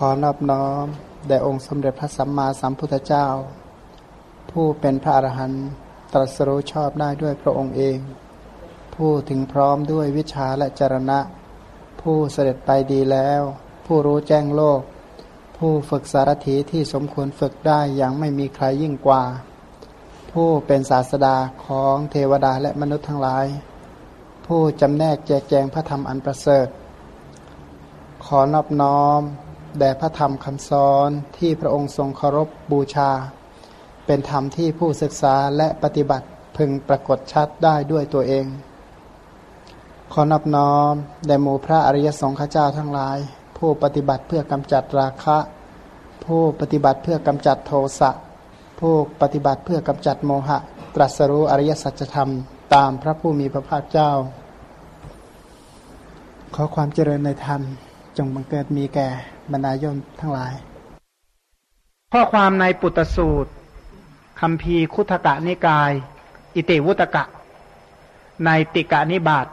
ขอนอบน้อมแด่องค์สมเด็จพระสัมมาสัมพุทธเจ้า ผู้เป็นพระอรหันต์ตรัสรู้ชอบได้ด้วยพระองค์เอง ผู้ถึงพร้อมด้วยวิชาและจรณะ ผู้เสด็จไปดีแล้ว ผู้รู้แจ้งโลก ผู้ฝึกสารถีที่สมควรฝึกได้อย่างไม่มีใครยิ่งกว่า ผู้เป็นศาสดาของเทวดาและมนุษย์ทั้งหลาย ผู้จำแนกแจกแจงพระธรรมอันประเสริฐขอนอบน้อม แด่พระธรรมคำสอนที่พระองค์ทรงเคารพบูชา เป็นธรรมที่ผู้ศึกษาและปฏิบัติพึงปรากฏชัดได้ด้วยตัวเอง ขอนอบน้อมแด่หมู่พระอริยสงฆ์เจ้าทั้งหลาย ผู้ปฏิบัติเพื่อกำจัดราคะ ผู้ปฏิบัติเพื่อกำจัดโทสะผู้ปฏิบัติเพื่อกำจัดโมหะ ตรัสรู้อริยสัจธรรม ตามพระผู้มีพระภาคเจ้า ขอความเจริญในธรรมจงบังเกิดมีแก่ บรรดาโยมทั้งหลาย ข้อความในปุตตสูตรคำพีคุถกะนิกาย อิติวุตกะ ในติกะนิบาต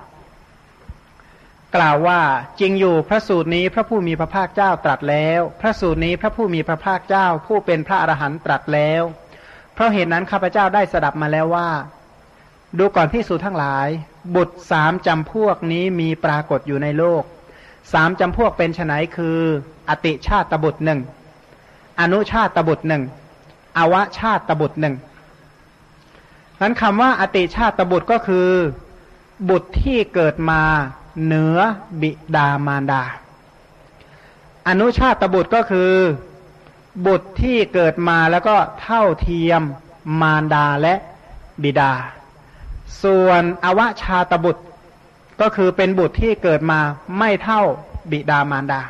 กล่าวว่าจริงอยู่พระสูตรนี้พระผู้มีพระภาคเจ้าตรัสแล้ว พระสูตรนี้พระผู้มีพระภาคเจ้า ผู้เป็นพระอรหันต์ตรัสแล้ว เพราะเหตุนั้นข้าพเจ้าได้สดับมาแล้วว่า ดูก่อนที่สูตรทั้งหลาย บุตรสามจำพวกนี้มีปรากฏอยู่ในโลกสามจำพวกเป็นไนคือ อติชาติบุตรหนึ่งอนุชาติบุตรหนึ่งอวชาติบุตรหนึ่งนั้นคำว่าอติชาติบุตรก็คือ บุตรที่เกิดมาเหนือบิดามารดา อนุชาติบุตรก็คือ บุตรที่เกิดมาแล้วก็เท่าเทียมมารดาและบิดา ส่วนอวชาตบุตรก็คือเป็นบุตรที่เกิดมาไม่เท่าบิดามารดา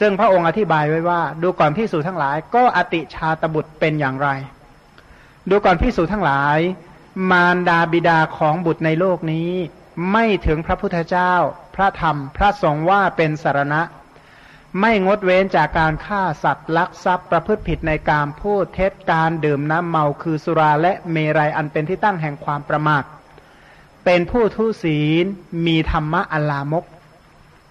ซึ่งพระองค์อธิบายไว้ว่า ดูก่อนพิสูจทั้งหลาย ก็อติชาตบุตรเป็นอย่างไร ดูก่อนพิสูจทั้งหลาย มารดาบิดาของบุตรในโลกนี้ ไม่ถึงพระพุทธเจ้า พระธรรม พระสงฆ์ว่าเป็นสารณะ ไม่งดเว้นจากการฆ่าสัตว์ลักทรัพย์ประพฤติผิดในการพูดเท็จการดื่มน้ำเมาคือสุราและเมรัยอันเป็นที่ตั้งแห่งความประมาทเป็นผู้ทุศีลมีธรรมะอัลลามก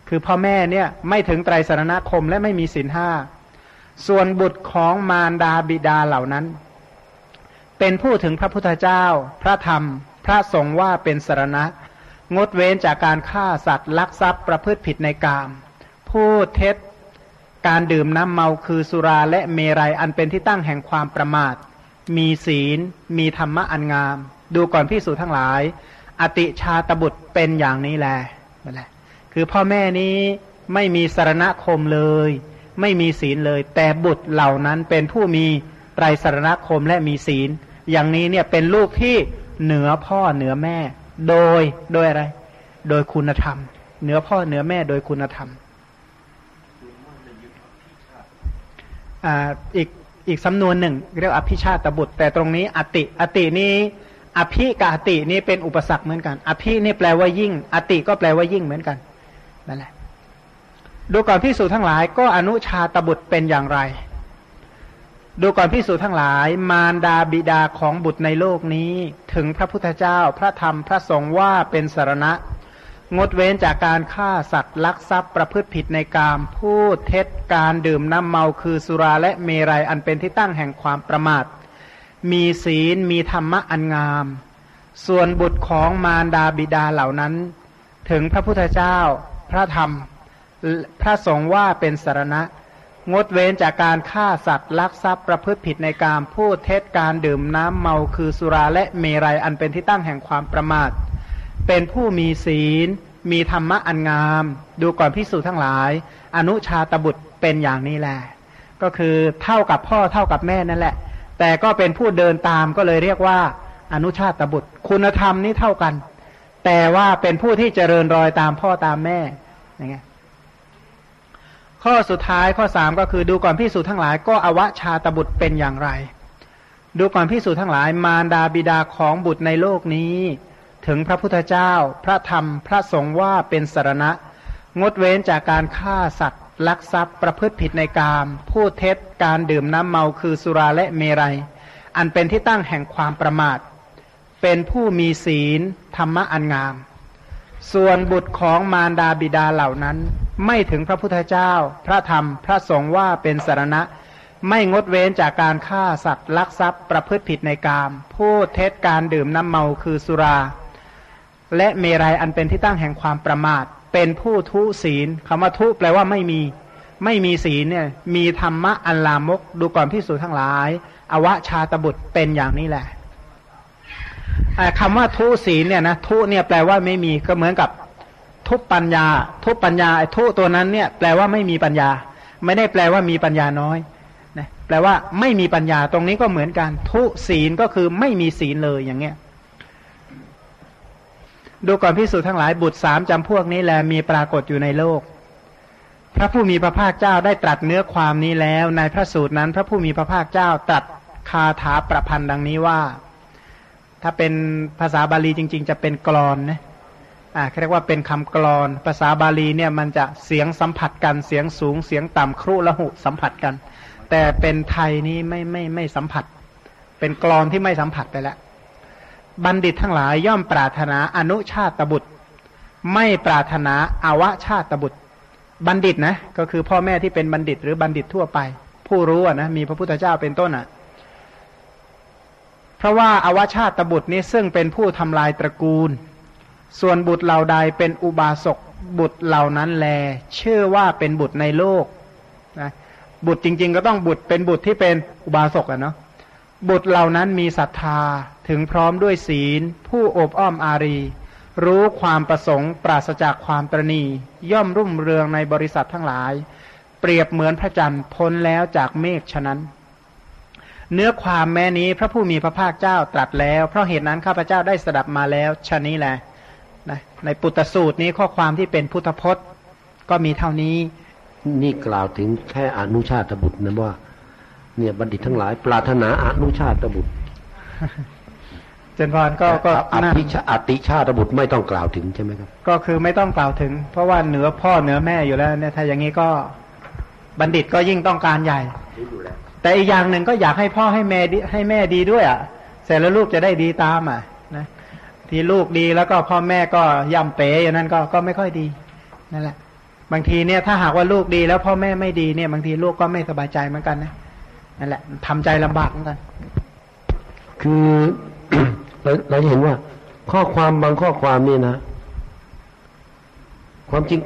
คือพ่อแม่เนี่ยไม่ถึงไตรสรณคมและไม่มีศีลห้า ส่วนบุตรของมารดาบิดาเหล่านั้น เป็นผู้ถึงพระพุทธเจ้า พระธรรม พระสงฆ์ว่าเป็นสรณะ งดเว้นจากการฆ่าสัตว์ลักทรัพย์ประพฤติผิดในกาม พูดเท็จ การดื่มน้ำเมาคือสุราและเมรัยอันเป็นที่ตั้งแห่งความประมาท มีศีล มีธรรมะอันงาม ดูก่อนพิสูจทั้งหลาย อติชาตบุตรเป็นอย่างนี้แหละนั่นแหละ คือพ่อแม่นี้ไม่มีสารณคมเลย ไม่มีศีลเลย แต่บุตรเหล่านั้นเป็นผู้มีไตรสารณคมและมีศีล อย่างนี้เนี่ยเป็นลูกที่เหนือพ่อเหนือแม่ โดยโดยอะไร โดยคุณธรรม เหนือพ่อเหนือแม่โดยคุณธรรมอ่าอีกอีกสำนวนหนึ่ง เรียกอภิชาตบุตร แต่ตรงนี้อติ อตินี้อภิกับอตินี่เป็นอุปสรรคเหมือนกัน อภินี่แปลว่ายิ่ง อติก็แปลว่ายิ่งเหมือนกัน นั่นแหละ ดูก่อนพิสูจทั้งหลาย ก็อนุชาตบุตรเป็นอย่างไร ดูก่อนพิสูจทั้งหลาย มารดาบิดาของบุตรในโลกนี้ ถึงพระพุทธเจ้าพระธรรมพระสงฆ์ว่าเป็นสารณะ งดเว้นจากการฆ่าสัตว์ลักทรัพย์ประพฤติผิดในกามพูดเท็จการดื่มน้ำเมาคือสุราและเมรัยอันเป็นที่ตั้งแห่งความประมาท มีศีลมีธรรมะอันงาม ส่วนบุตรของมารดาบิดาเหล่านั้นถึงพระพุทธเจ้า พระธรรมพระสงฆ์ว่าเป็นสารณะ งดเว้นจากการฆ่าสัตว์ลักทรัพย์ประพฤติผิดในการพูดเท็จการดื่มน้ำเมาคือสุราและเมรัยอันเป็นที่ตั้งแห่งความประมาท เป็นผู้มีศีล มีธรรมะอันงาม ดูก่อนพิสูจน์ทั้งหลาย อนุชาตบุตรเป็นอย่างนี้แหละก็คือเท่ากับพ่อเท่ากับแม่นั่นแหละ แต่ก็เป็นผู้เดินตามก็เลยเรียกว่า อนุชาตบุตร คุณธรรมนี่เท่ากัน แต่ว่าเป็นผู้ที่เจริญรอยตามพ่อตามแม่ ยังไงข้อสุดท้ายข้อสามก็คือดูก่อนพิสูจทั้งหลายก็อวชาตบุตรเป็นอย่างไร ดูก่อนพิสูจทั้งหลายมารดาบิดาของบุตรในโลกนี้ ถึงพระพุทธเจ้า พระธรรมพระสงฆ์ว่าเป็นสารณะ งดเว้นจากการฆ่าสัตว์ลักทรัพย์ประพฤติผิดในกามพูดเท็จการดื่มน้ำเมาคือสุราและเมรัยอันเป็นที่ตั้งแห่งความประมาท เป็นผู้มีศีลธรรมะอันงาม ส่วนบุตรของมารดาบิดาเหล่านั้น ไม่ถึงพระพุทธเจ้า พระธรรมพระสงฆ์ว่าเป็นสารณะ ไม่งดเว้นจากการฆ่าสัตว์ลักทรัพย์ประพฤติผิดในกามพูดเท็จการดื่มน้ำเมาคือสุรา และเมรัยอันเป็นที่ตั้งแห่งความประมาท เป็นผู้ทุศีลคำว่าทุแปลว่าไม่มี ไม่มีศีลเนี่ยมีธรรมะอันลามกดูก่อนพิสูจทั้งหลาย อวชาตบุตรเป็นอย่างนี้แหละ คำว่าทุศีลเนี่ยนะทุเนี่ยแปลว่าไม่มีก็เหมือนกับทุปัญญา ทุปปัญญาไอ้ทุตัวนั้นเนี่ยแปลว่าไม่มีปัญญา ไม่ได้แปลว่ามีปัญญาน้อยนะแปลว่าไม่มีปัญญาตรงนี้ก็เหมือนกัน ทุศีลก็คือไม่มีศีลเลยอย่างเงี้ยดูก่อนพิสูจน์ทั้งหลายบุตรสามจำพวกนี้แลมีปรากฏอยู่ในโลก พระผู้มีพระภาคเจ้าได้ตรัสเนื้อความนี้แล้ว ในพระสูตรนั้น พระผู้มีพระภาคเจ้าตรัสคาถาประพันธ์ดังนี้ว่า ถ้าเป็นภาษาบาลีจริง ๆ จะเป็นกรอนนะอ่าเรียกว่าเป็นคำกรอน ภาษาบาลีเนี่ยมันจะเสียงสัมผัสกันเสียงสูงเสียงต่ำครุละหุสัมผัสกัน แต่เป็นไทยนี้ไม่ไม่ไม่สัมผัส เป็นกรอนที่ไม่สัมผัสไปแล้วบัณฑิตทั้งหลายย่อมปรารถนาอนุชาตบุตร ไม่ปรารถนาอาวชาตบุตร บัณฑิตนะก็คือพ่อแม่ที่เป็นบัณฑิต หรือบัณฑิตทั่วไป ผู้รู้อะนะมีพระพุทธเจ้าเป็นต้นอะ เพราะว่าอาวชาตบุตรนี้ซึ่งเป็นผู้ทำลายตระกูล ส่วนบุตรเหล่าใดเป็นอุบาสกบุตรเหล่านั้นแลเชื่อว่าเป็นบุตรในโลกนะบุตรจริง ๆ ก็ต้องบุตรเป็นบุตรที่เป็นอุบาสกอะเนาะบุตรเหล่านั้นมีศรัทธาถึงพร้อมด้วยศีล ผู้อบอ้อมอารี รู้ความประสงค์ปราศจากความตรณีย่อมรุ่มเรืองในบริษัททั้งหลาย เปรียบเหมือนพระจันทร์พ้นแล้วจากเมฆฉะนั้น เนื้อความแม้นี้พระผู้มีพระภาคเจ้าตรัสแล้ว เพราะเหตุนั้นข้าพเจ้าได้สดับมาแล้วชะนี้แหละนะในปุตตสูตรนี้ข้อความที่เป็นพุทธพจน์ ก็มีเท่านี้ นี่กล่าวถึงแค่อนุชาตบุตรนะว่า เนี่ยบัณฑิตทั้งหลาย ปรารถนาอนุชาตบุตรเจนพรก็ก็อติชาอติชาตบุตรไม่ต้องกล่าวถึงใช่ไหมครับ ก็คือไม่ต้องกล่าวถึง เพราะว่าเหนือพ่อเหนือแม่อยู่แล้วเนี่ยถ้าอย่างนี้ก็บัณฑิตก็ยิ่งต้องการใหญ่ แต่อีกอย่างหนึ่งก็อยากให้พ่อให้แม่ให้แม่ดีด้วยอะ เสร็จแล้วลูกจะได้ดีตามอะนะที่ลูกดีแล้วก็พ่อแม่ก็ย่ำเป๋อย่างนั้นก็ก็ไม่ค่อยดีนั่นแหละ บางทีเนี่ยถ้าหากว่าลูกดีแล้วพ่อแม่ไม่ดีเนี่ยบางทีลูกก็ไม่สบายใจเหมือนกันนะนั่นแหละทำใจลำบากเหมือนกัน คือเราเราจะเห็นว่า ข้อความบางข้อความนี่นะ ความจริง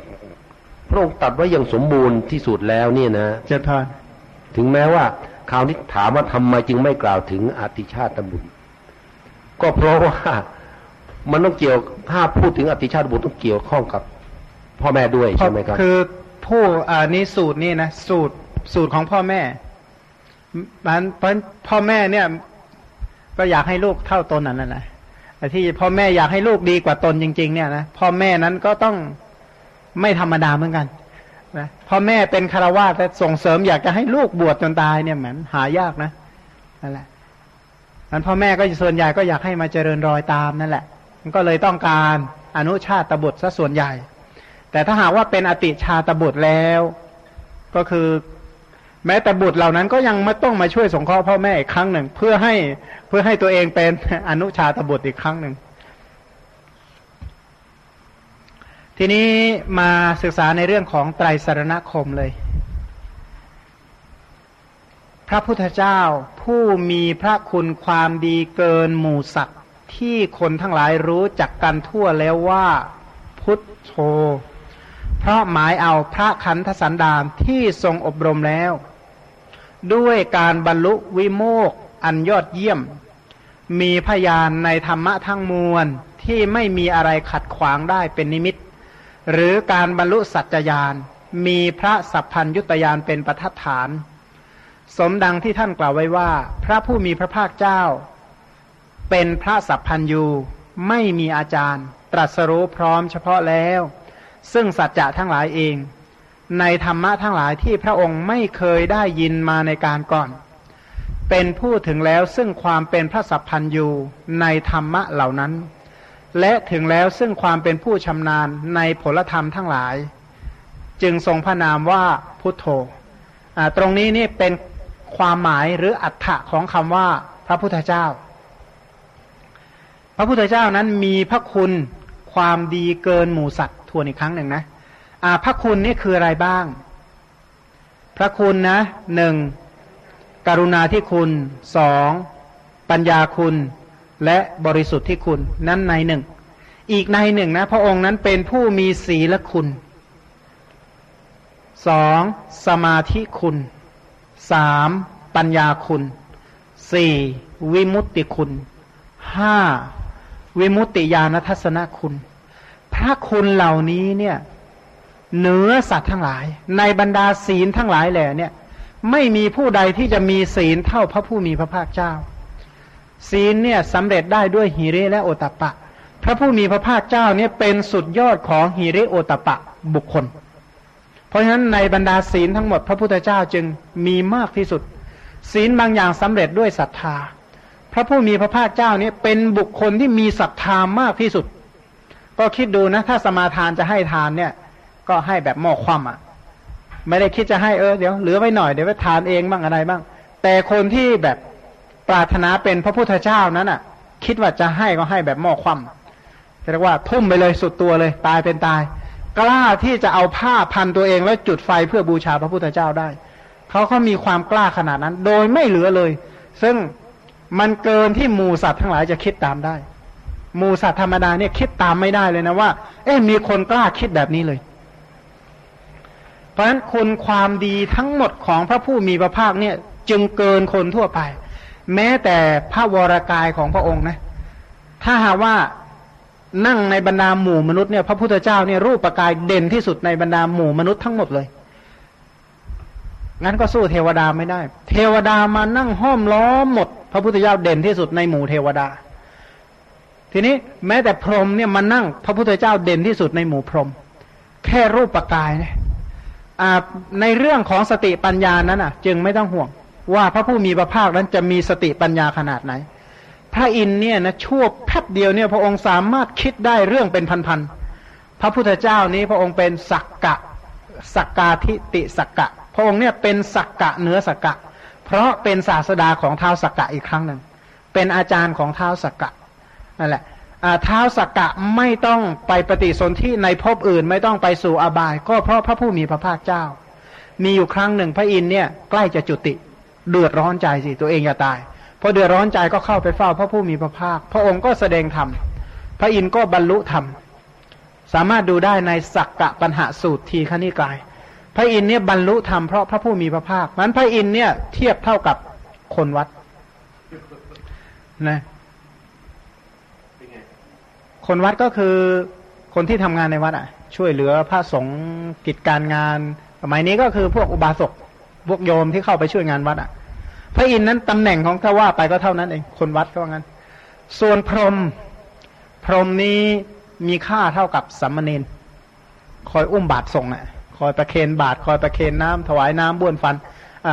พระองค์ตัดไว้อย่างสมบูรณ์ที่สุดแล้วเนี่ยนะเจริญพร ถึงแม้ว่าคราวนี้ถามว่าทำไมจึงไม่กล่าวถึงอติชาติบุตรก็เพราะว่ามันต้องเกี่ยวถ้าพูดถึงอติชาติบุตรต้องเกี่ยวข้องกับ พ่อแม่ด้วยใช่ไหมครับ คือผู้อ่านี้สูตรนี่นะสูตรสูตรของพ่อแม่มันเพราะพ่อแม่เนี่ย ก็อยากให้ลูกเท่าตนนั่นแหละแต่ที่พ่อแม่อยากให้ลูกดีกว่าตนจริง ๆ เนี่ยนะพ่อแม่นั้นก็ต้องไม่ธรรมดาเหมือนกัน นะพ่อแม่เป็นคารวะแต่ส่งเสริมอยากจะให้ลูกบวชจนตายเนี่ยเหมือนหายากนะนั่นแหละมันพ่อแม่ก็ส่วนใหญ่ก็อยากให้มาเจริญรอยตามนั่นแหละก็เลยต้องการอนุชาตบุตรซะส่วนใหญ่ แต่ถ้าหากว่าเป็นอติชาตบุตรแล้ว ก็คือ แม้แต่บุตรเหล่านั้นก็ยังไม่ต้องมาช่วยสงเคราะห์พ่อแม่อีกครั้งหนึ่ง เพื่อให้เพื่อให้ตัวเองเป็นอนุชาตบุตรอีกครั้งหนึ่ง ทีนี้มาศึกษาในเรื่องของไตรสารณคมเลย พระพุทธเจ้าผู้มีพระคุณความดีเกินหมู่สัตว์ที่คนทั้งหลายรู้จักกันทั่วแล้วว่า พุทโธเพราะหมายเอาพระคันธสันดานที่ทรงอบรมแล้ว ด้วยการบรรลุวิโมกอันยอดเยี่ยม มีพยานในธรรมะทั้งมวลที่ไม่มีอะไรขัดขวางได้เป็นนิมิต หรือการบรรลุสัจจยานมีพระสัพพัญยุตยานเป็นประทัดฐาน สมดังที่ท่านกล่าวไว้ว่า พระผู้มีพระภาคเจ้า เป็นพระสัพพัญยูไม่มีอาจารย์ ตรัสรู้พร้อมเฉพาะแล้ว ซึ่งสัจจะทั้งหลายเอง ในธรรมะทั้งหลายที่พระองค์ไม่เคยได้ยินมาในการก่อน เป็นผู้ถึงแล้วซึ่งความเป็นพระสัพพัญยูในธรรมะเหล่านั้น และถึงแล้วซึ่งความเป็นผู้ชำนาญในผลธรรมทั้งหลาย จึงทรงพระนามว่าพุทโธตรงนี้นี่เป็นความหมายหรืออัฏฐะของคำว่าพระพุทธเจ้า พระพุทธเจ้านั้นมีพระคุณความดีเกินหมู่สัตว์ทวนอีกครั้งหนึ่งนะพระคุณนี่คืออะไรบ้าง พระคุณนะหนึ่งกรุณาที่คุณสองปัญญาคุณ และบริสุทธิ์ที่คุณนั้นในหนึ่ง อีกในหนึ่งนะ พระองค์นั้นเป็นผู้มีศีลคุณสองสมาธิคุณสามปัญญาคุณสี่วิมุตติคุณห้าวิมุตติญาณทัศนคุณ พระคุณเหล่านี้เนี่ยเหนือสัตว์ทั้งหลาย ในบรรดาศีลทั้งหลายแหล่เนี่ย ไม่มีผู้ใดที่จะมีศีลเท่าพระผู้มีพระภาคเจ้า ศีลเนี่ยสำเร็จได้ด้วยหิริและโอตปะ พระผู้มีพระภาคเจ้าเนี่ยเป็นสุดยอดของหิริโอตปะบุคคล เพราะฉะนั้นในบรรดาศีลทั้งหมดพระพุทธเจ้าจึงมีมากที่สุด ศีลบางอย่างสำเร็จด้วยศรัทธา พระผู้มีพระภาคเจ้าเนี่ยเป็นบุคคลที่มีศรัทธามากที่สุด ก็คิดดูนะ ถ้าสมาทานจะให้ทานเนี่ย ก็ให้แบบหม้อความอะไม่ได้คิดจะให้เออเดี๋ยวเหลือไว้หน่อยเดี๋ยวไปทานเองบ้างอะไรบ้าง แต่คนที่แบบ ปรารถนาเป็นพระพุทธเจ้านั้นอะ คิดว่าจะให้ก็ให้แบบหม้อความเรียกว่าทุ่มไปเลยสุดตัวเลย ตายเป็นตาย กล้าที่จะเอาผ้าพันตัวเองแล้วจุดไฟเพื่อบูชาพระพุทธเจ้าได้เขาเขามีความกล้าขนาดนั้น โดยไม่เหลือเลย ซึ่งมันเกินที่หมูสัตว์ทั้งหลายจะคิดตามได้หมูสัตว์ธรรมดาเนี่ยคิดตามไม่ได้เลยนะว่า เอ๊ะมีคนกล้าคิดแบบนี้เลย เพราะฉะนั้นคุณความดีทั้งหมดของพระผู้มีพระภาคเนี่ย จึงเกินคนทั่วไป แม้แต่พระวรากายของพระองค์นะ ถ้าหากว่านั่งในบรรดาหมู่มนุษย์เนี่ยพระพุทธเจ้าเนี่ยรูปประกายเด่นที่สุดในบรรดาหมู่มนุษย์ทั้งหมดเลย งั้นก็สู้เทวดาไม่ได้ เทวดามานั่งห้อมล้อมหมด พระพุทธเจ้าเด่นที่สุดในหมู่เทวดา ทีนี้แม้แต่พรหมเนี่ยมานั่ง พระพุทธเจ้าเด่นที่สุดในหมู่พรหมแค่รูปประกายเนี่ยในเรื่องของสติปัญญานั้นอะ จึงไม่ต้องห่วง ว่าพระผู้มีพระภาคนั้นจะมีสติปัญญาขนาดไหน พระอินเนี่ยนะชั่วแป๊บเดียวเนี่ยพระองค์สามารถคิดได้เรื่องเป็นพันๆพระพุทธเจ้านี้พระองค์เป็นสักกะสักกาทิติสักกะ พระองค์เนี่ยเป็นสักกะเนื้อสักกะ เพราะเป็นศาสดาของเท้าสักกะอีกครั้งหนึ่งเป็นอาจารย์ของเท้าสักกะนั่นแหละเท้าสักกะไม่ต้องไปปฏิสนธิในภพอื่นไม่ต้องไปสู่อบาย ก็เพราะพระผู้มีพระภาคเจ้า มีอยู่ครั้งหนึ่งพระอินเนี่ยใกล้จะจุติ เดือดร้อนใจสิตัวเองจะตายพอเดือดร้อนใจก็เข้าไปเฝ้าพระผู้มีพระภาค พระองค์ก็แสดงธรรมพระอินทร์ก็บรรลุธรรม สามารถดูได้ในสักกะปัญหาสูตรทีขณิกาย พระอินทร์เนี่ยบรรลุธรรมเพราะพระผู้มีพระภาคมันพระอินทร์เนี่ยเทียบเท่ากับคนวัดนะคนวัดก็คือคนที่ทำงานในวัดอะ ช่วยเหลือพระสงฆ์กิจการงาน สมัยนี้ก็คือพวกอุบาสก พวกโยมที่เข้าไปช่วยงานวัดอะ พระอินทร์นั้นตำแหน่งของถ้าว่าไปก็เท่านั้นเอง คนวัดก็ว่างั้น ส่วนพรหมพรหมนี้มีค่าเท่ากับสัมมเนนคอยอุ้มบาตรส่งอะ คอยประเคนบาตรคอยประเคนน้ำถวายน้ำบ้วนฟัน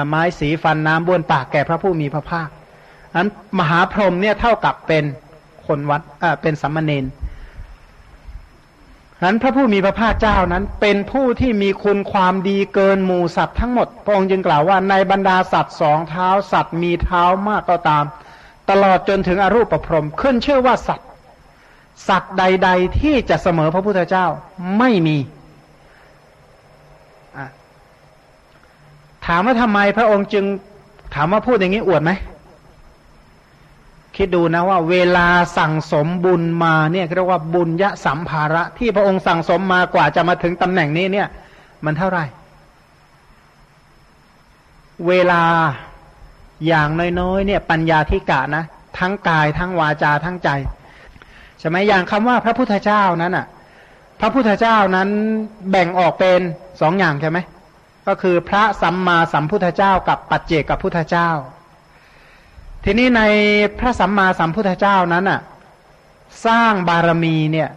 ไม้สีฟันน้ำบ้วนปากแก่พระผู้มีพระภาคนั้นมหาพรหมเนี่ยเท่ากับเป็นคนวัดเป็นสัมมเนน นั้นพระผู้มีพระภาคเจ้านั้น เป็นผู้ที่มีคุณความดีเกินหมู่สัตว์ทั้งหมด พระองค์จึงกล่าวว่าในบรรดาสัตว์สองเท้าสัตว์มีเท้ามากก็ตาม ตลอดจนถึงอรูปประพรมขึ้นชื่อว่าสัตว์ สัตว์ใด ๆ ที่จะเสมอพระพุทธเจ้าไม่มี ถามว่าทำไมพระองค์จึงถามว่าพูดอย่างนี้อวดไหม คิดดูนะว่าเวลาสั่งสมบุญมาเนี่ยเรียกว่าบุญยะสัมภาระ ที่พระองค์สั่งสมมากว่าจะมาถึงตำแหน่งนี้เนี่ย มันเท่าไหร่ เวลาอย่างน้อยๆเนี่ย ปัญญาธิกะนะทั้งกายทั้งวาจาทั้งใจใช่ไหมอย่างคำว่าพระพุทธเจ้านั้นอะ พระพุทธเจ้านั้นแบ่งออกเป็นสองอย่างใช่ไหมก็คือพระสัมมาสัมพุทธเจ้ากับปัจเจกกับพุทธเจ้า ทีนี้ในพระสัมมาสัมพุทธเจ้านั้นอะสร้างบารมีเนี่ย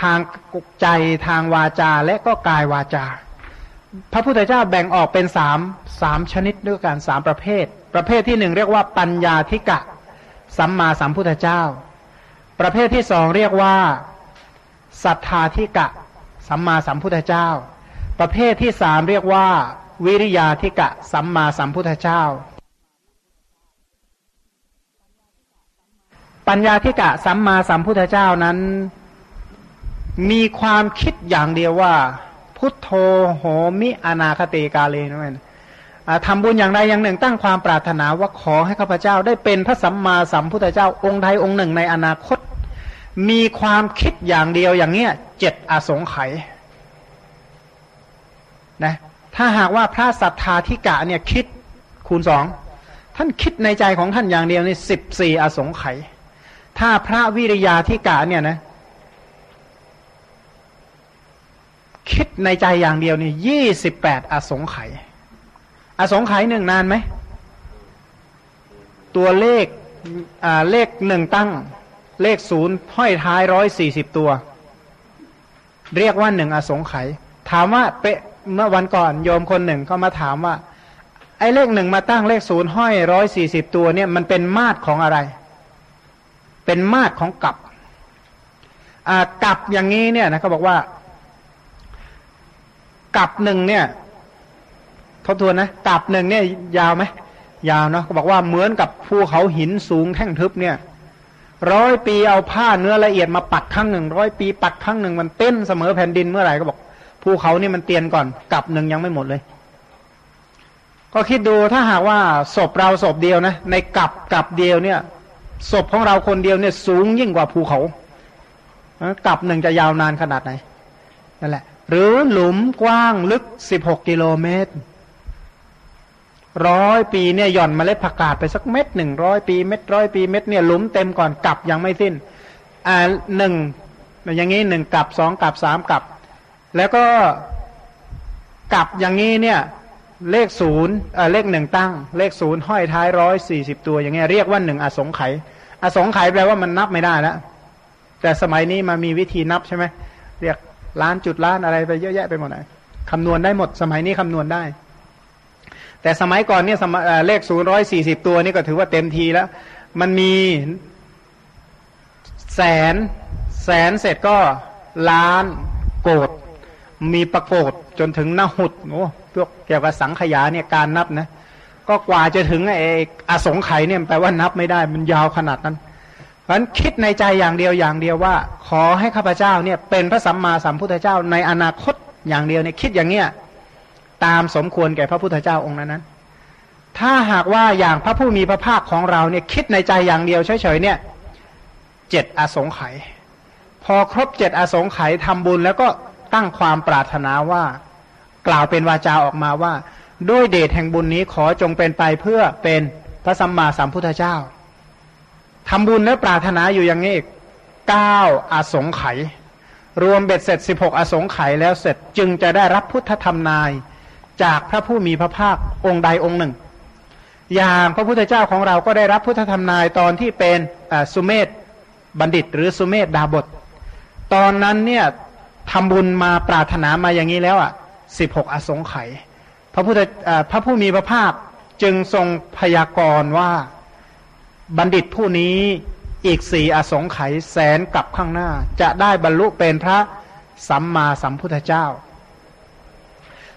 ทางใจทางวาจาและก็กายวาจา พระพุทธเจ้าแบ่งออกเป็นสามสามชนิดด้วยกันสามประเภท ประเภทที่หนึ่งเรียกว่าปัญญาธิกะ สัมมาสัมพุทธเจ้า ประเภทที่สองเรียกว่าศรัทธาธิกะ สัมมาสัมพุทธเจ้า ประเภทที่สามเรียกว่า วิริยาธิกะ สัมมาสัมพุทธเจ้า ปัญญาธิกะสัมมาสัมพุทธเจ้านั้น มีความคิดอย่างเดียวว่า พุทโธโหมิอนาคเตกาเลนั่นทำบุญอย่างใดอย่างหนึ่งตั้งความปรารถนาว่าขอให้ข้าพเจ้าได้เป็นพระสัมมาสัมพุทธเจ้าองค์ใดองค์หนึ่งในอนาคต มีความคิดอย่างเดียวอย่างเนี้ยเจ็ดอสงไขยนะถ้าหากว่าพระสัทธาธิกะเนี่ยคิดคูณสองท่านคิดในใจของท่านอย่างเดียวนี่สิบสี่อสงไขย ถ้าพระวิริยาธิกะเนี่ยนะ คิดในใจอย่างเดียวนี่ยี่สิบแปดอสงไขยอสงไขยหนึ่งนานไหม ตัวเลขเลขหนึ่งตั้ง เลขศูนย์ห้อยท้ายร้อยสี่สิบตัว เรียกว่าหนึ่งอสงไขยถามว่าเปเมื่อวันก่อนโยมคนหนึ่งเขามาถามว่า ไอ้เลขหนึ่งมาตั้งเลขศูนย์ห้อยร้อยสี่สิบตัวเนี่ยมันเป็นมาตรของอะไร เป็นมาตรของกับกับอย่างนี้เนี่ยนะเขาบอกว่ากับหนึ่งเนี่ย ทบทวนนะกับหนึ่งเนี่ย ยาวไหมยาวเนาะเขาบอกว่าเหมือนกับภูเขาหินสูงแท่งทึบเนี่ยร้อยปีเอาผ้าเนื้อละเอียดมาปัดครั้งหนึ่งร้อยปีปัดครั้งหนึ่งมันเต้นเสมอแผ่นดินเมื่อไหร่ก็บอกภูเขานี่มันเตียนก่อนกับหนึ่งยังไม่หมดเลย ก็คิดดูถ้าหากว่าศพเราศพเดียวนะ ในกับกับเดียวเนี่ย ศพของเราคนเดียวเนี่ยสูงยิ่งกว่าภูเขากับหนึ่งจะยาวนานขนาดไหนนั่นแหละ หรือหลุมกว้างลึกสิบหกกิโลเมตรร้อยปีเนี่ยหย่อนมเมล็ดผักกาดไปสักเม็ดหนึ่งร้อยปีเม็ดร้อยปีเม็ดเนี่ยหลุมเต็มก่อนกลับยังไม่สิ้น อ่าหนึ่งอย่างนี้หนึ่งกลับสองกลับสามกลับ แล้วก็กลับอย่างนี้เนี่ย เลขศูนย์เลขหนึ่งตั้ง เลขศูนย์ห้อยท้ายร้อยสี่สิบตัว อย่างเงี้ยเรียกว่าหนึ่งอสงไขยอสงไขยแปลว่ามันนับไม่ได้แล้วแต่สมัยนี้มามีวิธีนับใช่ไหมเรียกล้านจุดล้านอะไรไปเยอะแยะไปหมดเลยคำนวณได้หมด สมัยนี้คำนวณได้ แต่สมัยก่อนเนี่ยเลขศูนย์ร้อยสี่สิบตัวนี่ก็ถือว่าเต็มทีแล้ว มันมีแสน แสนเสร็จก็ล้านโกดมีประโกดจนถึงหน้าหุดโอ้ เกี่ยวกับสังขยาเนี่ยการนับนะ ก็กว่าจะถึงไอ้อสงไขยเนี่ยแปลว่านับไม่ได้มันยาวขนาดนั้นเพราะฉะนั้นคิดในใจอย่างเดียวอย่างเดียวว่า ขอให้ข้าพเจ้าเนี่ยเป็นพระสัมมาสัมพุทธเจ้าในอนาคตอย่างเดียวเนี่ยคิดอย่างเนี้ยตามสมควรแก่พระพุทธเจ้าองค์นั้นนั้นถ้าหากว่าอย่างพระผู้มีพระภาคของเราเนี่ยคิดในใจอย่างเดียวเฉยๆเนี่ยเจ็ดอสงไขยพอครบเจ็ดอสงไขยทำบุญแล้วก็ตั้งความปรารถนาว่า กล่าวเป็นวาจาออกมาว่า ด้วยเดชแห่งบุญนี้ขอจงเป็นไปเพื่อเป็นพระสัมมาสัมพุทธเจ้าทำบุญและปรารถนาอยู่อย่างนี้เก้าอาสงไขยรวมเบ็ดเสร็จสิบหกอสงไขยแล้วเสร็จจึงจะได้รับพุทธธรรมนาย จากพระผู้มีพระภาคองค์ใดองค์หนึ่ง อย่างพระพุทธเจ้าของเราก็ได้รับพุทธธรรมนายตอนที่เป็นสุเมธบัณฑิต หรือสุเมธดาบท ตอนนั้นเนี่ยทำบุญมาปรารถนามาอย่างนี้แล้วอะ สิบหกอสงไขยพระพุทธพระผู้มีพระภาคจึงทรงพยากรณ์ว่าบัณฑิตผู้นี้อีกสี่อสงไขยแสนกลับข้างหน้า จะได้บรรลุเป็นพระสัมมาสัมพุทธเจ้า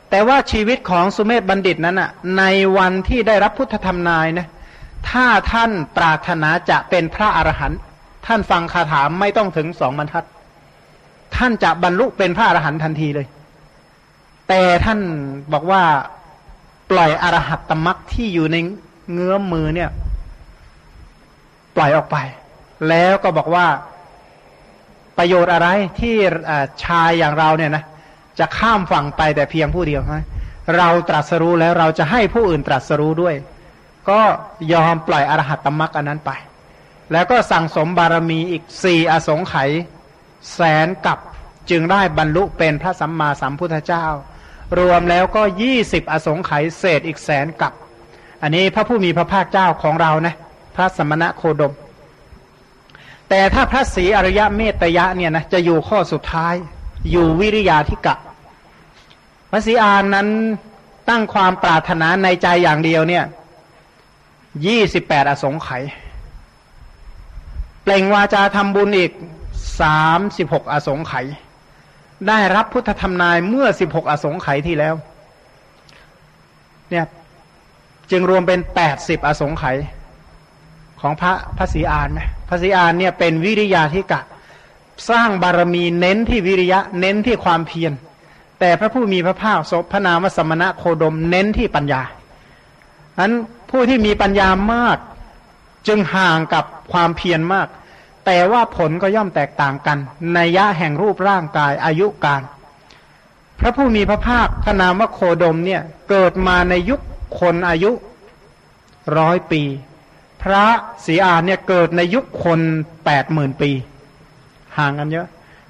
แต่ว่าชีวิตของสุเมธบัณฑิตนั้นอะในวันที่ได้รับพุทธธรรมนายนะถ้าท่านปรารถนาจะเป็นพระอรหันต์ท่านฟังคาถามไม่ต้องถึงสองบรรทัด ท่านจะบรรลุเป็นพระอรหันต์ทันทีเลย แต่ท่านบอกว่าปล่อยอรหัตตมรักที่อยู่ในเงื้อมมือเนี่ย ปล่อยออกไป แล้วก็บอกว่าประโยชน์อะไรที่ชายอย่างเราเนี่ยนะจะข้ามฝั่งไปแต่เพียงผู้เดียวเราตรัสรู้แล้วเราจะให้ผู้อื่นตรัสรู้ด้วย ก็ยอมปล่อยอรหัตตมรักอันนั้นไป แล้วก็สั่งสมบารมีอีกสี่อสงไขยแสนกับจึงได้บรรลุเป็นพระสัมมาสัมพุทธเจ้า รวมแล้วก็ยี่สิบอสงไขยเศษอีกแสนกับ อันนี้พระผู้มีพระภาคเจ้าของเรานะ พระสมณะโคดม แต่ถ้าพระศรีอริยะเมตยะเนี่ยนะจะอยู่ข้อสุดท้าย อยู่วิริยาธิกะ พระศรีอานนั้นตั้งความปรารถนาในใจอย่างเดียวเนี่ยยี่สิบแปดอสงไขยเปล่งวาจาทำบุญอีกสามสิบหกอสงไขย ได้รับพุทธธรรมนายเมื่อสิบหกอสงไขยที่แล้ว เนี่ยจึงรวมเป็นแปดสิบอสงไขยของพระพระศรีอานไหมพระศรีอานเนี่ยเป็นวิริยาธิกะ สร้างบารมีเน้นที่วิริยะ เน้นที่ความเพียรแต่พระผู้มีพระภาคพระนามสมณะโคดมเน้นที่ปัญญาอันผู้ที่มีปัญญามาก จึงห่างกับความเพียรมาก แต่ว่าผลก็ย่อมแตกต่างกันในยะแห่งรูปร่างกายอายุการพระผู้มีพระภาคพระนามว่าโคดมเนี่ยเกิดมาในยุคคนอายุร้อยปี พระศรีอานเนี่ยเกิดในยุคคนแปดหมื่นปี ห่างกันเยอะ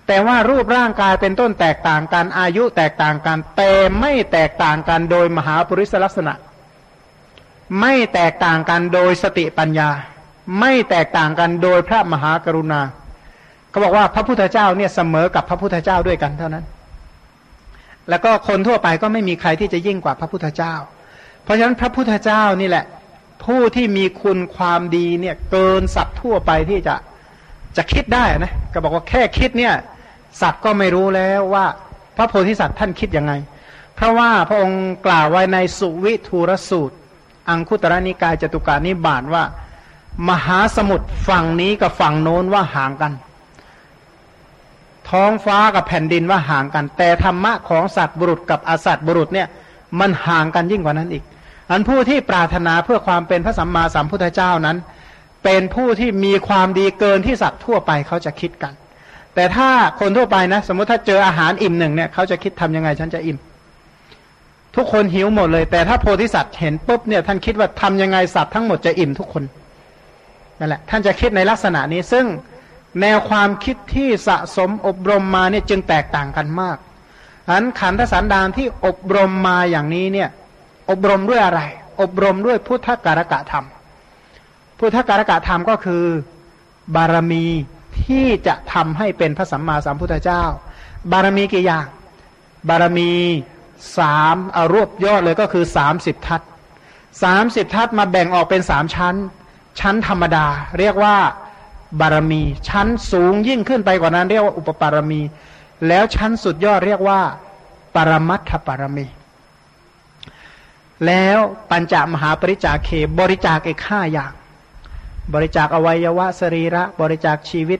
แต่ว่ารูปร่างกายเป็นต้นแตกต่างกันอายุแตกต่างกัน แต่ไม่แตกต่างกันโดยมหาปริศลักษณะ ไม่แตกต่างกันโดยสติปัญญา ไม่แตกต่างกันโดยพระมหากรุณาเขาบอกว่าพระพุทธเจ้าเนี่ยเสมอกับพระพุทธเจ้าด้วยกันเท่านั้น แล้วก็คนทั่วไปก็ไม่มีใครที่จะยิ่งกว่าพระพุทธเจ้า เพราะฉะนั้นพระพุทธเจ้านี่แหละ ผู้ที่มีคุณความดีเนี่ยเกินสัตว์ทั่วไปที่จะจะคิดได้นะก็บอกว่าแค่คิดเนี่ย สัตว์ก็ไม่รู้แล้วว่า พระโพธิสัตว์ท่านคิดยังไง เพราะว่าพระองค์กล่าวไว้ในสุวิทูรสูตร อังคุตระนิกายจตุการนิบาตว่า มหาสมุทรฝั่งนี้กับฝั่งโน้นว่าห่างกัน ท้องฟ้ากับแผ่นดินว่าห่างกัน แต่ธรรมะของสัตว์บุรุษกับอสัตว์บุรุษเนี่ยมันห่างกันยิ่งกว่านั้นอีก อันผู้ที่ปรารถนาเพื่อความเป็นพระสัมมาสัมพุทธเจ้านั้น เป็นผู้ที่มีความดีเกินที่สัตว์ทั่วไปเขาจะคิดกัน แต่ถ้าคนทั่วไปนะ สมมติถ้าเจออาหารอิ่มหนึ่งเนี่ยเขาจะคิดทำยังไงฉันจะอิ่มทุกคนหิวหมดเลย แต่ถ้าโพธิสัตว์เห็นปุ๊บเนี่ยท่านคิดว่าทำยังไงสัตว์ทั้งหมดจะอิ่มทุกคน นั่นแหละท่านจะคิดในลักษณะนี้ซึ่งแนวความคิดที่สะสมอบรมมาเนี่ยจึงแตกต่างกันมากอันขันธสันดานที่อบรมมาอย่างนี้เนี่ยอบรมด้วยอะไร อบรมด้วยพุทธการกะธรรม พุทธการกะธรรมก็คือบารมีที่จะทำให้เป็นพระสัมมาสัมพุทธเจ้า บารมีกี่อย่าง บารมีสามอารวบยอดเลยก็คือสามสิบทัศสามสิบทัศมาแบ่งออกเป็นสามชั้น ชั้นธรรมดา เรียกว่าบารมี ชั้นสูงยิ่งขึ้นไปกว่านั้น เรียกว่าอุปปารมี แล้วชั้นสุดยอดเรียกว่า ปรมัตถปารมี แล้วปัญจมหาปริจาเคบริจาคอีกห้าอย่าง บริจาคอวัยวะสรีระ บริจาคชีวิต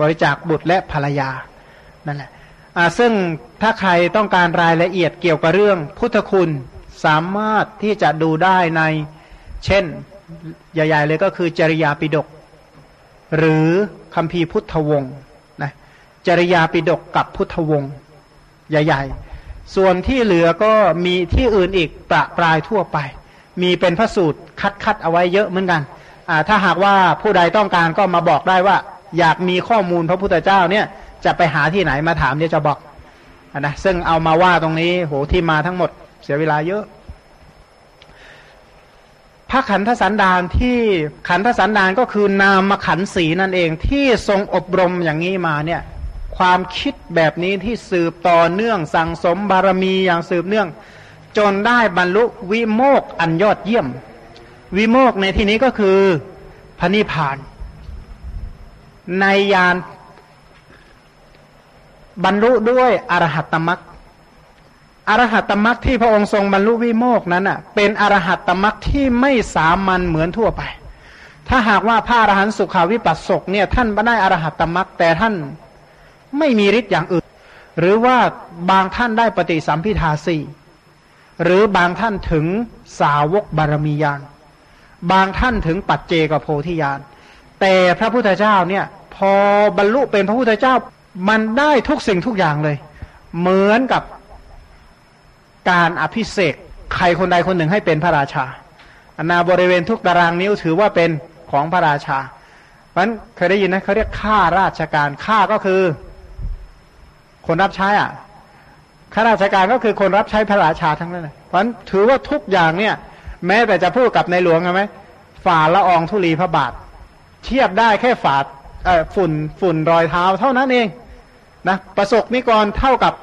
บริจาคบุตรและภรรยานั่นแหละซึ่งถ้าใครต้องการรายละเอียดเกี่ยวกับเรื่องพุทธคุณสามารถที่จะดูได้ใน เช่น ใหญ่ ๆ เลยก็คือจริยาปิดก หรือคำพีพุทธวงศ์นะจริยาปิดกกับพุทธวงศ์ใหญ่ ๆ ส่วนที่เหลือก็มีที่อื่นอีกประปรายทั่วไป มีเป็นพระสูตรคัดคัดเอาไว้เยอะเหมือนกันถ้าหากว่าผู้ใดต้องการก็มาบอกได้ว่า อยากมีข้อมูลพระพุทธเจ้าเนี่ยจะไปหาที่ไหนมาถามเดี๋ยวจะบอกนะซึ่งเอามาว่าตรงนี้โหที่มาทั้งหมดเสียเวลาเยอะ พระขันธสันดานที่ขันธสันดานก็คือนามขันสีนั่นเองที่ทรงอบรมอย่างนี้มาเนี่ยความคิดแบบนี้ที่สืบต่อเนื่องสั่งสมบารมีอย่างสืบเนื่อง จนได้บรรลุวิโมกอันยอดเยี่ยม วิโมกในที่นี้ก็คือพระนิพพาน ในยานบรรลุด้วยอรหัตตมรัก อรหัตตมรักที่พระองค์ทรงบรรลุวิโมกนั้นอะ เป็นอรหัตตมรักที่ไม่สามัญเหมือนทั่วไป ถ้าหากว่าพระอรหันต์สุขาวิปัสสกเนี่ยท่านไม่ได้อรหัตตมรักแต่ท่านไม่มีฤทธิ์อย่างอื่น หรือว่าบางท่านได้ปฏิสัมพิทาสี่หรือบางท่านถึงสาวกบารมียานบางท่านถึงปัจเจกโพธิญาณแต่พระพุทธเจ้าเนี่ย พอบรรลุเป็นพระพุทธเจ้ามันได้ทุกสิ่งทุกอย่างเลย เหมือนกับ การอภิเษกใครคนใดคนหนึ่งให้เป็นพระราชาอนาบริเวณทุกตารางนิ้วถือว่าเป็นของพระราชาเพราะนั้นเคยได้ยินนะเขาเรียกข้าราชการข้าก็คือ คนรับใช้อะข้าราชการก็คือคนรับใช้พระราชาทั้งนั้นเพราะฉะนั้นถือว่าทุกอย่างเนี่ย แม้แต่จะพูดกับในหลวงใช่ไหมฝ่าละอองธุลีพระบาท เทียบได้แค่ฝาดฝุ่นฝุ่นรอยเท้าเท่านั้นเองนะประสบนิกรเท่ากับ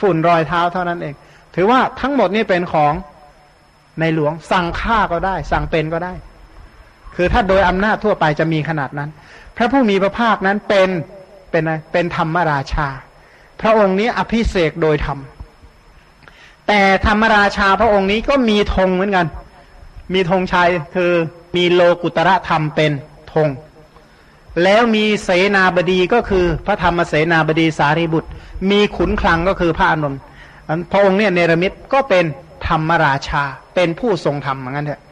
ฝุ่นรอยเท้าเท่านั้นเอง ถือว่าทั้งหมดนี่เป็นของในหลวงสั่งฆ่าก็ได้ สั่งเป็นก็ได้ คือถ้าโดยอำนาจทั่วไปจะมีขนาดนั้น พระผู้มีพระภาคนั้นเป็นเป็นอะไรเป็นธรรมราชา พระองค์นี้อภิเสกโดยธรรมแต่ธรรมราชาพระองค์นี้ก็มีธงเหมือนกัน มีธงชัยคือมีโลกุตระธรรมเป็นธง แล้วมีเสนาบดีก็คือพระธรรมเสนาบดีสารีบุตร มีขุนคลังก็คือพระอาน นท์พระองค์เนี่ยเนรมิตก็เป็นธรรมราชา เป็นผู้ทรงธรรมเหมือนกันเถอะ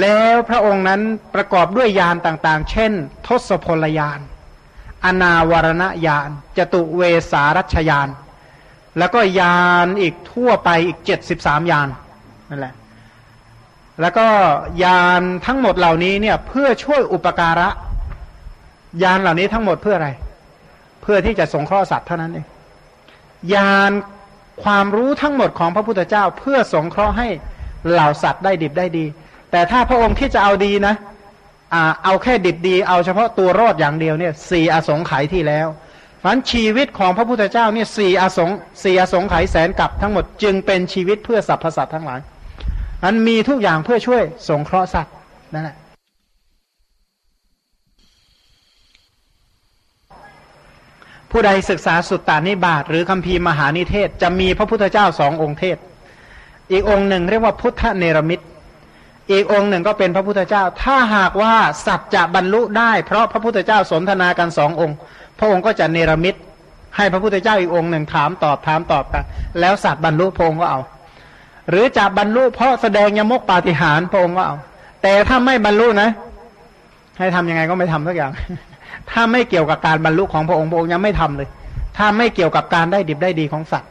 แล้วพระองค์นั้นประกอบด้วยยานต่างๆ เช่น ทศพลยาน อนาวรณญาณจตุเวสารัชยาน แล้วก็ยานอีกทั่วไปอีกเจ็ดสิบสามยานนั่นแหละ แล้วก็ยานทั้งหมดเหล่านี้เนี่ยเพื่อช่วยอุปการะ ยานเหล่านี้ทั้งหมดเพื่ออะไร เพื่อที่จะสงเคราะห์สัตว์เท่านั้นเองยาน ความรู้ทั้งหมดของพระพุทธเจ้าเพื่อสงเคราะห์ให้เหล่าสัตว์ได้ดิบได้ดี แต่ถ้าพระองค์ที่จะเอาดีนะเอาแค่ดิบดี เอาเฉพาะตัวรอดอย่างเดียวเนี่ยสี่อสงไขยที่แล้วฝันชีวิตของพระพุทธเจ้าเนี่ยสี่อสงสี่อสงไขยแสนกับทั้งหมดจึงเป็นชีวิตเพื่อสรรพสัตว์ทั้งหลายอันมีทุกอย่างเพื่อช่วยสงเคราะห์สัตว์นั่นแหละ ผู้ใดศึกษาสุตตานิบาตหรือคัมภีร์มหานิเทศ จะมีพระพุทธเจ้าสององค์เทศ อีกองค์หนึ่งเรียกว่าพุทธเนรมิตอีกองค์หนึ่งก็เป็นพระพุทธเจ้า ถ้าหากว่าสัตว์จะบรรลุได้ เพราะพระพุทธเจ้าสนทนากันสององค์ พระองค์ก็จะเนรมิตให้พระพุทธเจ้าอีกองค์หนึ่งถามตอบถามตอบกันแล้วสัตว์บรรลุพระองค์ก็เอา หรือจะบรรลุเพราะแสดงยมกปาฏิหาริย์พระองค์ก็เอา แต่ถ้าไม่บรรลุนะ ให้ทํำยังไงก็ไม่ทำสักอย่าง ถ้าไม่เกี่ยวกับการบรรลุของพระองค์พระองค์ยังไม่ทำเลย ถ้าไม่เกี่ยวกับการได้ดิบได้ดีของสัตว์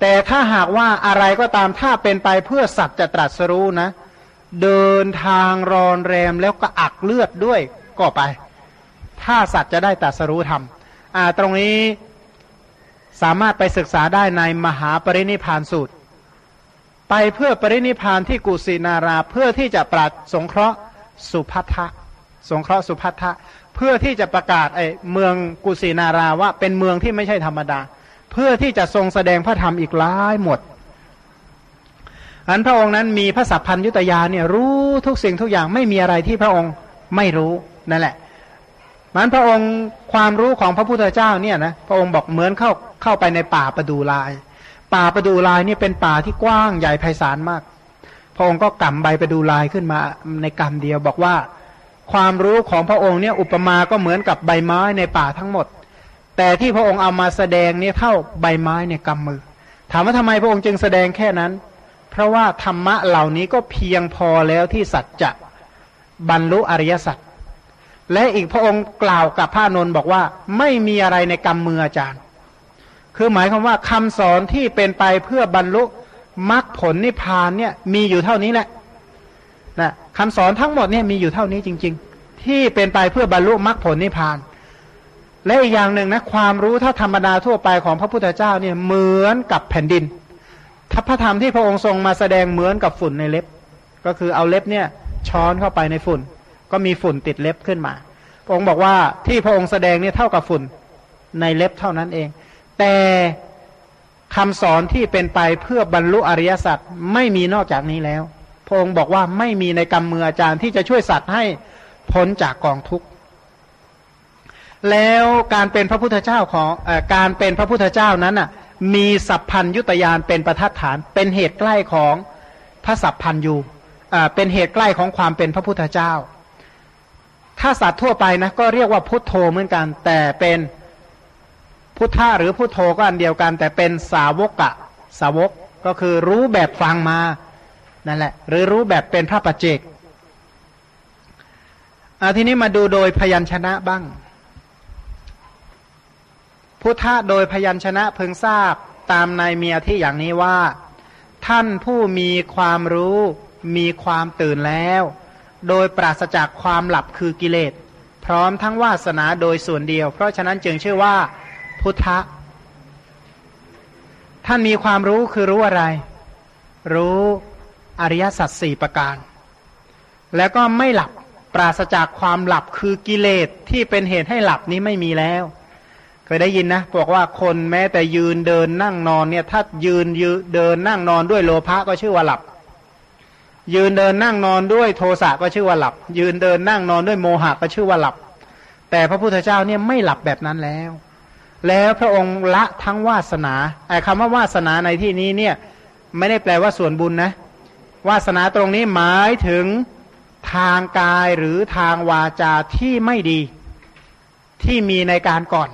แต่ถ้าหากว่าอะไรก็ตามถ้าเป็นไปเพื่อสัตว์จะตรัสรู้นะ เดินทางรอนแรมแล้วก็อักเลือดด้วยก็ไป ถ้าสัตว์จะได้ตรัสรู้ธรรมอ่าตรงนี้สามารถไปศึกษาได้ในมหาปรินิพานสูตร ไปเพื่อปรินิพานที่กุสินาราเพื่อที่จะปราดสงเคราะห์สุพัทธะสงเคราะห์สุพัทธะ เพื่อที่จะประกาศไอ้เมืองกุสินาราว่าเป็นเมืองที่ไม่ใช่ธรรมดา เพื่อที่จะทรงแสดงพระธรรมอีกหลายหมดอันพระองค์นั้นมีพระสัพพัญยุตยาเนี่ยรู้ทุกสิ่งทุกอย่างไม่มีอะไรที่พระองค์ไม่รู้นั่นแหละมันพระองค์ความรู้ของพระพุทธเจ้าเนี่ยนะพระองค์บอกเหมือนเข้าเข้าไปในป่าประดูลาย ป่าประดูลายนี่เป็นป่าที่กว้างใหญ่ไพศาลมาก พระองค์ก็กำใบประดูลายขึ้นมาในกำเดียวบอกว่า ความรู้ของพระองค์เนี่ยอุปมาก็เหมือนกับใบไม้ในป่าทั้งหมด แต่ที่พระองค์เอามาแสดงเนี่ยเท่าใบไม้ในกำมือ ถามว่าทำไมพระองค์จึงแสดงแค่นั้น เพราะว่าธรรมะเหล่านี้ก็เพียงพอแล้วที่สัจจะบรรลุอริยสัจและอีกพระองค์กล่าวกับพระนนท์บอกว่าไม่มีอะไรในกรรมมืออาจารย์ คือหมายความว่าคำสอนที่เป็นไปเพื่อบรรลุมรรคผลนิพพานเนี่ยมีอยู่เท่านี้แหละนะคำสอนทั้งหมดเนี่ยมีอยู่เท่านี้จริง ๆ ที่เป็นไปเพื่อบรรลุมรรคผลนิพพาน และอีกอย่างหนึ่งนะความรู้ถ้าธรรมดาทั่วไปของพระพุทธเจ้าเนี่ยเหมือนกับแผ่นดินทัพระธรรมที่พระองค์ทรงมาแสดงเหมือนกับฝุ่นในเล็บ ก็คือเอาเล็บเนี่ยช้อนเข้าไปในฝุ่น ก็มีฝุ่นติดเล็บขึ้นมา พระองค์บอกว่าที่พระองค์แสดงเนี่ยเท่ากับฝุ่นในเล็บเท่านั้นเอง แต่คำสอนที่เป็นไปเพื่อบรรลุอริยสัจไม่มีนอกจากนี้แล้ว พระองค์บอกว่าไม่มีในกรรมมืออาจารย์ที่จะช่วยสัตว์ให้พ้นจากกองทุกข์แล้วการเป็นพระพุทธเจ้าของอการเป็นพระพุทธเจ้านั้นอะมีสัพพัญยุตยานเป็นประทัดฐาน เป็นเหตุใกล้ของพระสัพพัญยูเป็นเหตุใกล้ของความเป็นพระพุทธเจ้า ถ้าสัตว์ทั่วไปนะก็เรียกว่าพุทโธเหมือนกัน แต่เป็นพุทธะหรือพุทโธก็อันเดียวกัน แต่เป็นสาวกะ สาวกก็คือรู้แบบฟังมา นั่นแหละ หรือรู้แบบเป็นพระปัจเจกอาทีนี้มาดูโดยพยัญชนะบ้าง พุทธะโดยพยัญชนะเพึงทราบตามในเมียที่อย่างนี้ว่า ท่านผู้มีความรู้มีความตื่นแล้ว โดยปราศจากความหลับคือกิเลส พร้อมทั้งวาสนาโดยส่วนเดียว เพราะฉะนั้นจึงชื่อว่า พุทธะ ท่านมีความรู้คือรู้อะไร รู้ อริยสัจสี่ประการ แล้วก็ไม่หลับปราศจากความหลับคือกิเลสที่เป็นเหตุให้หลับนี้ไม่มีแล้ว เคยได้ยินนะบอกว่าคนแม้แต่ยืนเดินนั่งนอนเนี่ยถ้ายืนยืนเดินนั่งนอนด้วยโลภะก็ชื่อว่าหลับ ยืนเดินนั่งนอนด้วยโทสะก็ชื่อว่าหลับ ยืนเดินนั่งนอนด้วยโมหะก็ชื่อว่าหลับ แต่พระพุทธเจ้าเนี่ยไม่หลับแบบนั้นแล้ว แล้วพระองค์ละทั้งวาสนาไอ้คำว่าวาสนาในที่นี้เนี่ยไม่ได้แปลว่าส่วนบุญนะ วาสนาตรงนี้หมายถึงทางกายหรือทางวาจาที่ไม่ดี ที่มีในการก่อน